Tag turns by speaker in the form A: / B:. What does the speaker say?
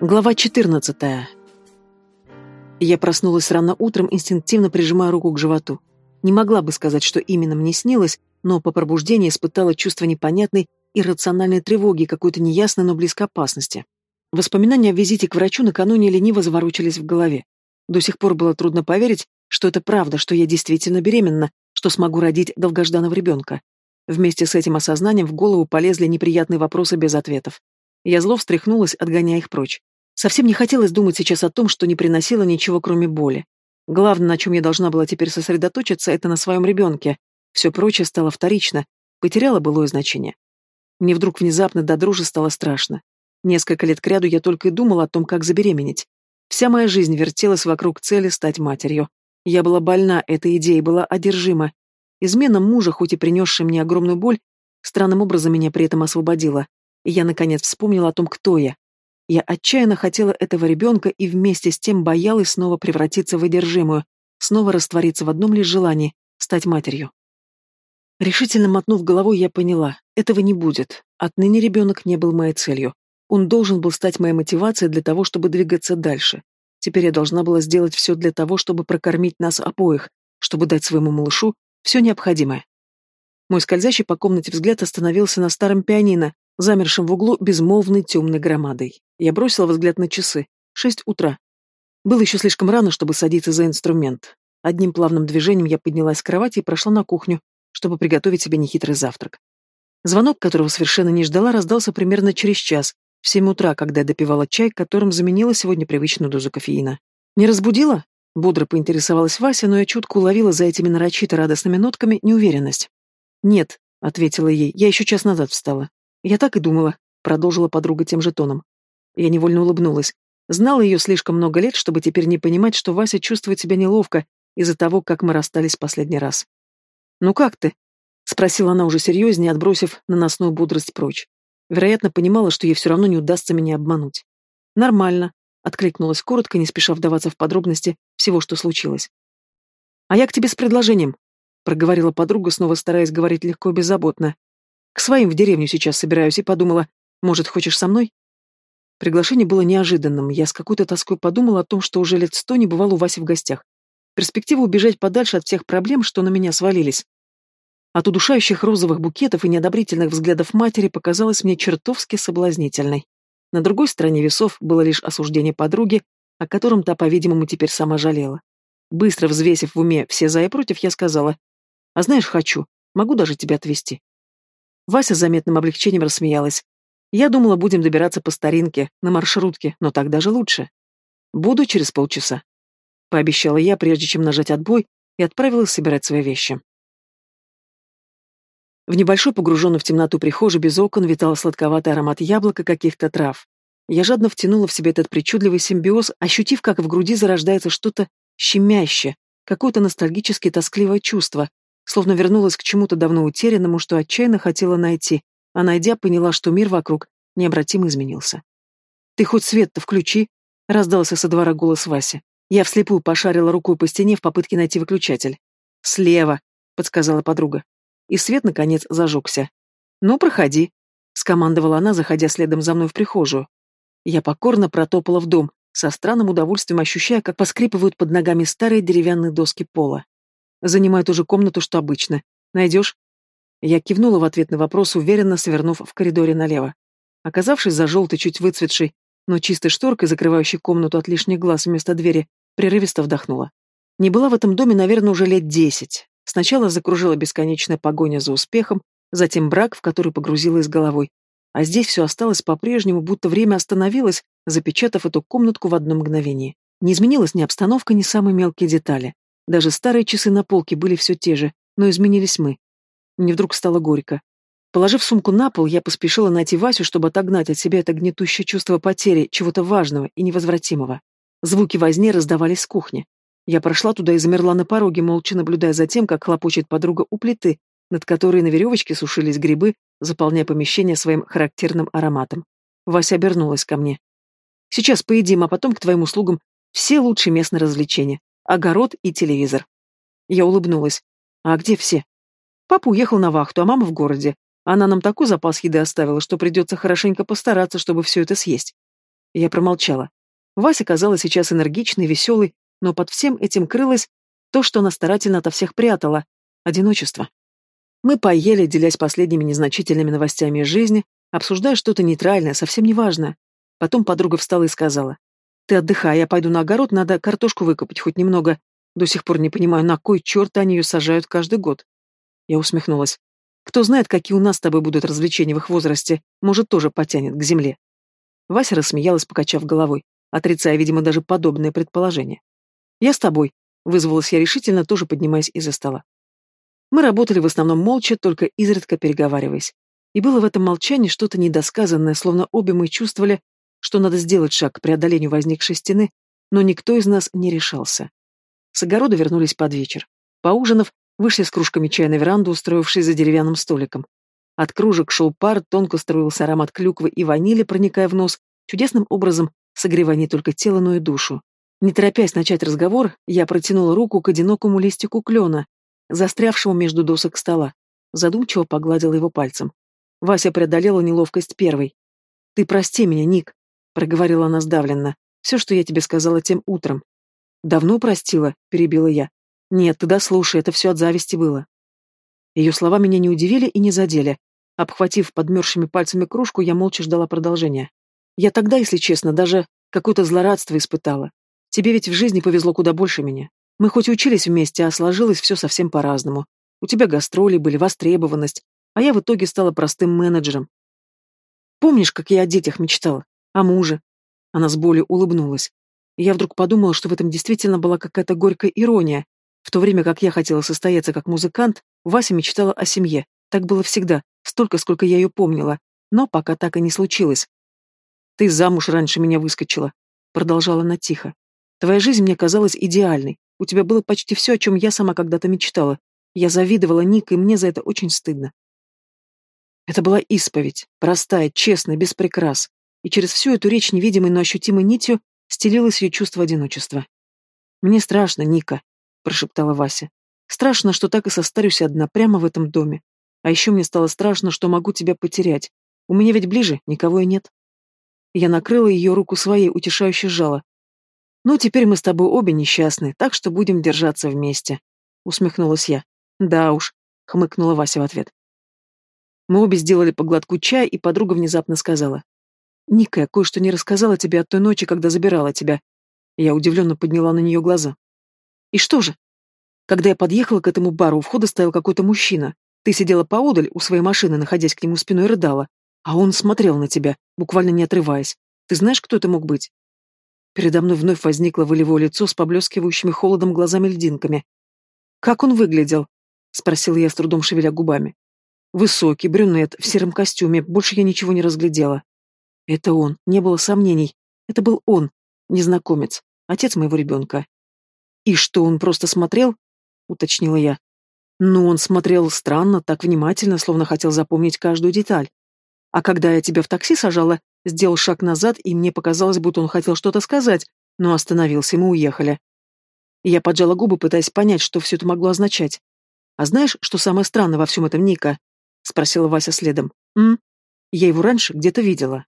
A: Глава 14. Я проснулась рано утром, инстинктивно прижимая руку к животу. Не могла бы сказать, что именно мне снилось, но по пробуждении испытала чувство непонятной иррациональной тревоги, какой-то неясной, но близкой опасности. Воспоминания о визите к врачу накануне лениво заворочились в голове. До сих пор было трудно поверить, что это правда, что я действительно беременна, что смогу родить долгожданного ребенка. Вместе с этим осознанием в голову полезли неприятные вопросы без ответов. Я зло встряхнулась, отгоняя их прочь. Совсем не хотелось думать сейчас о том, что не приносило ничего, кроме боли. Главное, на чем я должна была теперь сосредоточиться, это на своем ребенке. Все прочее стало вторично, потеряло былое значение. Мне вдруг внезапно до дружи стало страшно. Несколько лет кряду я только и думала о том, как забеременеть. Вся моя жизнь вертелась вокруг цели стать матерью. Я была больна этой идеей, была одержима. Измена мужа, хоть и принесшая мне огромную боль, странным образом меня при этом освободила. И я, наконец, вспомнила о том, кто я. Я отчаянно хотела этого ребенка и вместе с тем боялась снова превратиться в одержимую, снова раствориться в одном лишь желании — стать матерью. Решительно мотнув головой, я поняла, этого не будет. Отныне ребенок не был моей целью. Он должен был стать моей мотивацией для того, чтобы двигаться дальше. Теперь я должна была сделать все для того, чтобы прокормить нас обоих, чтобы дать своему малышу все необходимое. Мой скользящий по комнате взгляд остановился на старом пианино, замершем в углу безмолвной темной громадой. Я бросила взгляд на часы. Шесть утра. Было еще слишком рано, чтобы садиться за инструмент. Одним плавным движением я поднялась с кровати и прошла на кухню, чтобы приготовить себе нехитрый завтрак. Звонок, которого совершенно не ждала, раздался примерно через час, в семь утра, когда я допивала чай, которым заменила сегодня привычную дозу кофеина. «Не разбудила?» — бодро поинтересовалась Вася, но я чутко уловила за этими нарочито радостными нотками неуверенность. «Нет», — ответила ей, — «я еще час назад встала». «Я так и думала», — продолжила подруга тем же тоном. Я невольно улыбнулась. Знала ее слишком много лет, чтобы теперь не понимать, что Вася чувствует себя неловко из-за того, как мы расстались последний раз. «Ну как ты?» — спросила она уже серьезнее, отбросив наносную бодрость прочь. Вероятно, понимала, что ей все равно не удастся меня обмануть. «Нормально», — откликнулась коротко, не спеша вдаваться в подробности всего, что случилось. «А я к тебе с предложением», — проговорила подруга, снова стараясь говорить легко и беззаботно. К своим в деревню сейчас собираюсь и подумала, может, хочешь со мной? Приглашение было неожиданным. Я с какой-то тоской подумала о том, что уже лет сто не бывал у Васи в гостях. Перспектива убежать подальше от всех проблем, что на меня свалились. От удушающих розовых букетов и неодобрительных взглядов матери показалась мне чертовски соблазнительной. На другой стороне весов было лишь осуждение подруги, о котором та, по-видимому, теперь сама жалела. Быстро взвесив в уме все за и против, я сказала, «А знаешь, хочу, могу даже тебя отвезти». Вася с заметным облегчением рассмеялась. Я думала, будем добираться по старинке, на маршрутке, но так даже лучше. Буду через полчаса. Пообещала я, прежде чем нажать отбой, и отправилась собирать свои вещи. В небольшой погруженной в темноту прихожей без окон витал сладковатый аромат яблока каких-то трав. Я жадно втянула в себя этот причудливый симбиоз, ощутив, как в груди зарождается что-то щемящее, какое-то ностальгически тоскливое чувство, словно вернулась к чему-то давно утерянному, что отчаянно хотела найти, а найдя, поняла, что мир вокруг необратимо изменился. «Ты хоть свет-то включи!» — раздался со двора голос Васи. Я вслепую пошарила рукой по стене в попытке найти выключатель. «Слева!» — подсказала подруга. И свет, наконец, зажегся. «Ну, проходи!» — скомандовала она, заходя следом за мной в прихожую. Я покорно протопала в дом, со странным удовольствием ощущая, как поскрипывают под ногами старые деревянные доски пола. Занимает ту же комнату, что обычно. Найдешь?» Я кивнула в ответ на вопрос, уверенно свернув в коридоре налево. Оказавшись за желтой, чуть выцветшей, но чистой шторкой, закрывающей комнату от лишних глаз вместо двери, прерывисто вдохнула. Не была в этом доме, наверное, уже лет десять. Сначала закружила бесконечная погоня за успехом, затем брак, в который погрузилась головой. А здесь все осталось по-прежнему, будто время остановилось, запечатав эту комнатку в одно мгновение. Не изменилась ни обстановка, ни самые мелкие детали. Даже старые часы на полке были все те же, но изменились мы. Мне вдруг стало горько. Положив сумку на пол, я поспешила найти Васю, чтобы отогнать от себя это гнетущее чувство потери, чего-то важного и невозвратимого. Звуки возни раздавались с кухни. Я прошла туда и замерла на пороге, молча наблюдая за тем, как хлопочет подруга у плиты, над которой на веревочке сушились грибы, заполняя помещение своим характерным ароматом. Вася обернулась ко мне. «Сейчас поедим, а потом к твоим услугам все лучшие местные развлечения огород и телевизор. Я улыбнулась. А где все? Папа уехал на вахту, а мама в городе. Она нам такой запас еды оставила, что придется хорошенько постараться, чтобы все это съесть. Я промолчала. Вася казалась сейчас энергичной, веселой, но под всем этим крылось то, что она старательно ото всех прятала — одиночество. Мы поели, делясь последними незначительными новостями из жизни, обсуждая что-то нейтральное, совсем неважное. Потом подруга встала и сказала. «Ты отдыхай, я пойду на огород, надо картошку выкопать хоть немного. До сих пор не понимаю, на кой черт они ее сажают каждый год?» Я усмехнулась. «Кто знает, какие у нас с тобой будут развлечения в их возрасте, может, тоже потянет к земле». Вася рассмеялась, покачав головой, отрицая, видимо, даже подобное предположение. «Я с тобой», — вызвалась я решительно, тоже поднимаясь из-за стола. Мы работали в основном молча, только изредка переговариваясь. И было в этом молчании что-то недосказанное, словно обе мы чувствовали, что надо сделать шаг к преодолению возникшей стены, но никто из нас не решался. С огорода вернулись под вечер. Поужинав, вышли с кружками чая на веранду, устроившись за деревянным столиком. От кружек шел пар, тонко струился аромат клюквы и ванили, проникая в нос, чудесным образом согревая не только тело, но и душу. Не торопясь начать разговор, я протянула руку к одинокому листику клена, застрявшему между досок стола. Задумчиво погладила его пальцем. Вася преодолела неловкость первой. «Ты прости меня, Ник», — проговорила она сдавленно. «Все, что я тебе сказала тем утром». «Давно простила», — перебила я. «Нет, ты дослушай, это все от зависти было». Ее слова меня не удивили и не задели. Обхватив подмерзшими пальцами кружку, я молча ждала продолжения. Я тогда, если честно, даже какое-то злорадство испытала. Тебе ведь в жизни повезло куда больше меня. Мы хоть и учились вместе, а сложилось все совсем по-разному. У тебя гастроли были, востребованность, а я в итоге стала простым менеджером. Помнишь, как я о детях мечтала? О муже?» Она с болью улыбнулась. Я вдруг подумала, что в этом действительно была какая-то горькая ирония. В то время как я хотела состояться как музыкант, Вася мечтала о семье. Так было всегда, столько, сколько я ее помнила. Но пока так и не случилось. «Ты замуж раньше меня выскочила», — продолжала она тихо. «Твоя жизнь мне казалась идеальной. У тебя было почти все, о чем я сама когда-то мечтала. Я завидовала Ник, и мне за это очень стыдно. Это была исповедь, простая, честная, без прикрас. И через всю эту речь невидимой, но ощутимой нитью стелилось ее чувство одиночества. «Мне страшно, Ника», — прошептала Вася. «Страшно, что так и состарюсь одна, прямо в этом доме. А еще мне стало страшно, что могу тебя потерять. У меня ведь ближе никого и нет». Я накрыла ее руку своей, утешающе сжала. «Ну, теперь мы с тобой обе несчастны, так что будем держаться вместе», — усмехнулась я. «Да уж», — хмыкнула Вася в ответ. Мы обе сделали по глотку чая, и подруга внезапно сказала. «Ника, кое-что не рассказала тебе от той ночи, когда забирала тебя». Я удивленно подняла на нее глаза. «И что же?» Когда я подъехала к этому бару, у входа стоял какой-то мужчина. Ты сидела поодаль у своей машины, находясь к нему спиной, рыдала. А он смотрел на тебя, буквально не отрываясь. Ты знаешь, кто это мог быть? Передо мной вновь возникло волевое лицо с поблескивающими холодом глазами-льдинками. «Как он выглядел?» — спросил я, с трудом шевеля губами. «Высокий, брюнет, в сером костюме, больше я ничего не разглядела». «Это он, не было сомнений. Это был он, незнакомец, отец моего ребенка». «И что, он просто смотрел?» — уточнила я. «Ну, он смотрел странно, так внимательно, словно хотел запомнить каждую деталь. А когда я тебя в такси сажала, Сделал шаг назад, и мне показалось, будто он хотел что-то сказать, но остановился, и мы уехали. Я поджала губы, пытаясь понять, что все это могло означать. «А знаешь, что самое странное во всем этом, Ника?» — спросила Вася следом. «М? Я его раньше где-то видела».